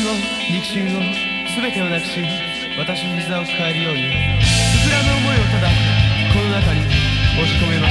肉親を全てをなくし私の膝を抱えるように。膨らむ思いをただこの中に押し込めます。